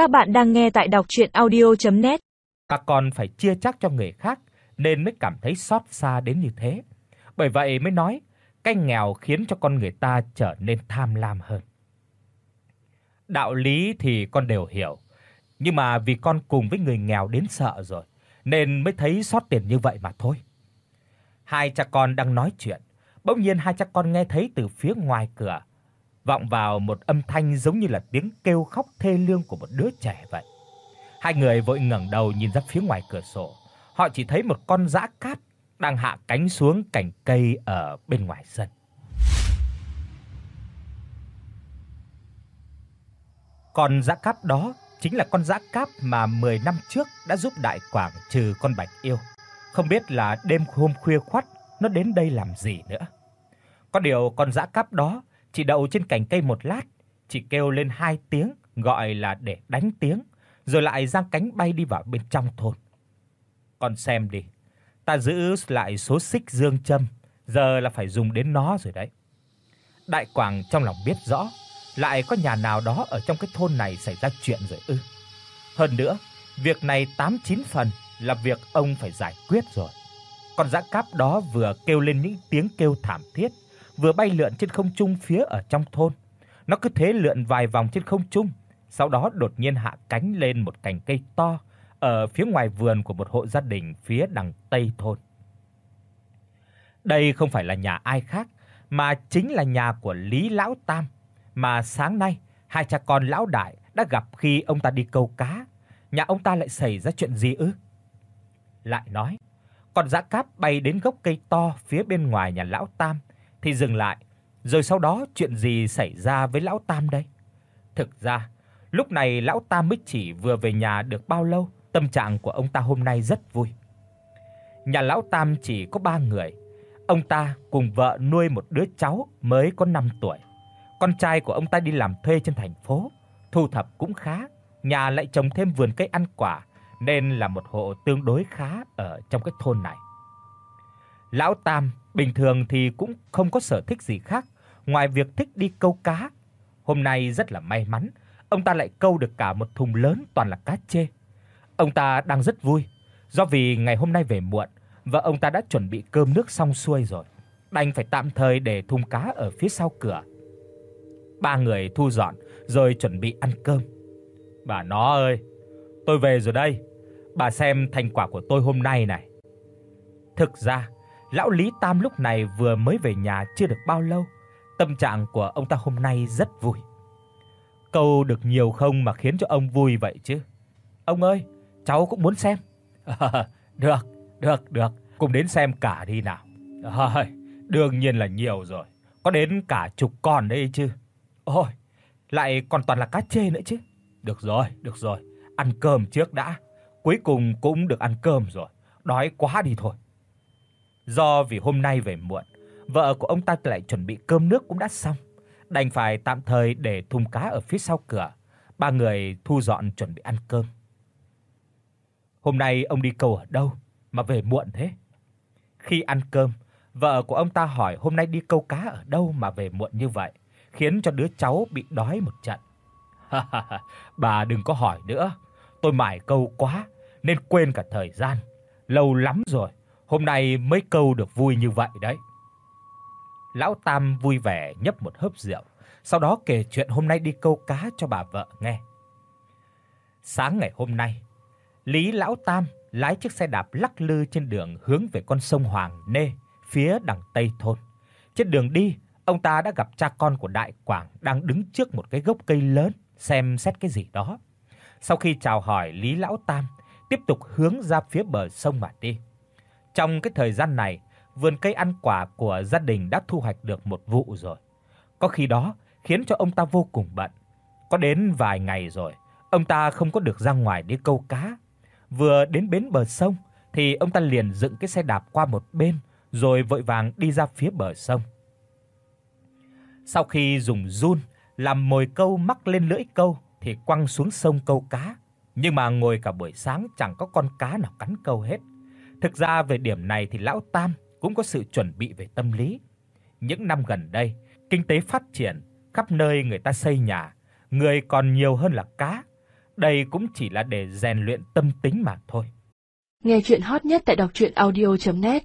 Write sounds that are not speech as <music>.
Các bạn đang nghe tại đọc audio net Các còn phải chia chắc cho người khác nên mới cảm thấy xót xa đến như thế. Bởi vậy mới nói, cái nghèo khiến cho con người ta trở nên tham lam hơn. Đạo lý thì con đều hiểu, nhưng mà vì con cùng với người nghèo đến sợ rồi nên mới thấy xót tiền như vậy mà thôi. Hai cha con đang nói chuyện, bỗng nhiên hai cha con nghe thấy từ phía ngoài cửa vọng vào một âm thanh giống như là tiếng kêu khóc thê lương của một đứa trẻ vậy. Hai người vội ngẩng đầu nhìn ra phía ngoài cửa sổ. Họ chỉ thấy một con dã cát đang hạ cánh xuống cành cây ở bên ngoài sân. Con dã cáp đó chính là con dã cáp mà 10 năm trước đã giúp Đại Quảng trừ con Bạch Yêu. Không biết là đêm hôm khuya khoắt nó đến đây làm gì nữa. Có điều con dã cáp đó chỉ đậu trên cành cây một lát, chỉ kêu lên hai tiếng gọi là để đánh tiếng, rồi lại giang cánh bay đi vào bên trong thôn. Con xem đi, ta giữ lại số xích dương châm, giờ là phải dùng đến nó rồi đấy. Đại Quảng trong lòng biết rõ, lại có nhà nào đó ở trong cái thôn này xảy ra chuyện rồi ư? Hơn nữa, việc này 89 phần là việc ông phải giải quyết rồi. Con dã cáp đó vừa kêu lên những tiếng kêu thảm thiết, vừa bay lượn trên không trung phía ở trong thôn. Nó cứ thế lượn vài vòng trên không trung, sau đó đột nhiên hạ cánh lên một cành cây to ở phía ngoài vườn của một hộ gia đình phía đằng tây thôn. Đây không phải là nhà ai khác, mà chính là nhà của Lý lão Tam, mà sáng nay hai cha con lão đại đã gặp khi ông ta đi câu cá. Nhà ông ta lại xảy ra chuyện gì ư? Lại nói, con dã cáp bay đến gốc cây to phía bên ngoài nhà lão Tam thì dừng lại, rồi sau đó chuyện gì xảy ra với lão Tam đây? Thực ra, lúc này lão Tam mới chỉ vừa về nhà được bao lâu, tâm trạng của ông ta hôm nay rất vui. Nhà lão Tam chỉ có 3 người. Ông ta cùng vợ nuôi một đứa cháu mới có 5 tuổi. Con trai của ông ta đi làm thuê trên thành phố, thu thập cũng khá, nhà lại trồng thêm vườn cây ăn quả nên là một hộ tương đối khá ở trong cái thôn này. Lão Tam bình thường thì cũng không có sở thích gì khác ngoài việc thích đi câu cá. Hôm nay rất là may mắn, ông ta lại câu được cả một thùng lớn toàn là cá trê. Ông ta đang rất vui, do vì ngày hôm nay về muộn và ông ta đã chuẩn bị cơm nước xong xuôi rồi, đành phải tạm thời để thùng cá ở phía sau cửa. Ba người thu dọn rồi chuẩn bị ăn cơm. Bà nó ơi, tôi về rồi đây. Bà xem thành quả của tôi hôm nay này. Thực ra, lão Lý Tam lúc này vừa mới về nhà chưa được bao lâu, tâm trạng của ông ta hôm nay rất vui. Câu được nhiều không mà khiến cho ông vui vậy chứ? Ông ơi, cháu cũng muốn xem. <laughs> được, được, được, cùng đến xem cả đi nào. Rồi, đương nhiên là nhiều rồi, có đến cả chục con đấy chứ. Ôi, lại còn toàn là cá trê nữa chứ. Được rồi, được rồi, ăn cơm trước đã. Cuối cùng cũng được ăn cơm rồi, đói quá đi thôi. Do vì hôm nay về muộn, vợ của ông ta lại chuẩn bị cơm nước cũng đã xong, đành phải tạm thời để thùng cá ở phía sau cửa. Ba người thu dọn chuẩn bị ăn cơm. Hôm nay ông đi câu ở đâu mà về muộn thế? Khi ăn cơm, vợ của ông ta hỏi hôm nay đi câu cá ở đâu mà về muộn như vậy, khiến cho đứa cháu bị đói một trận. <laughs> bà đừng có hỏi nữa, tôi mải câu quá nên quên cả thời gian. Lâu lắm rồi, hôm nay mới câu được vui như vậy đấy. Lão Tam vui vẻ nhấp một hớp rượu, sau đó kể chuyện hôm nay đi câu cá cho bà vợ nghe. Sáng ngày hôm nay, Lý lão Tam lái chiếc xe đạp lắc lư trên đường hướng về con sông Hoàng Nê phía đằng tây thôn. Trên đường đi, ông ta đã gặp cha con của Đại Quảng đang đứng trước một cái gốc cây lớn xem xét cái gì đó. Sau khi chào hỏi Lý lão Tam, tiếp tục hướng ra phía bờ sông mà đi. Trong cái thời gian này, vườn cây ăn quả của gia đình đã thu hoạch được một vụ rồi. Có khi đó khiến cho ông ta vô cùng bận. Có đến vài ngày rồi, ông ta không có được ra ngoài đi câu cá. Vừa đến bến bờ sông thì ông ta liền dựng cái xe đạp qua một bên rồi vội vàng đi ra phía bờ sông. Sau khi dùng run làm mồi câu mắc lên lưỡi câu thì quăng xuống sông câu cá, nhưng mà ngồi cả buổi sáng chẳng có con cá nào cắn câu hết. Thực ra về điểm này thì lão Tam cũng có sự chuẩn bị về tâm lý. Những năm gần đây, kinh tế phát triển, khắp nơi người ta xây nhà, người còn nhiều hơn là cá. đây cũng chỉ là để rèn luyện tâm tính mà thôi. Nghe truyện hot nhất tại doctruyenaudio.net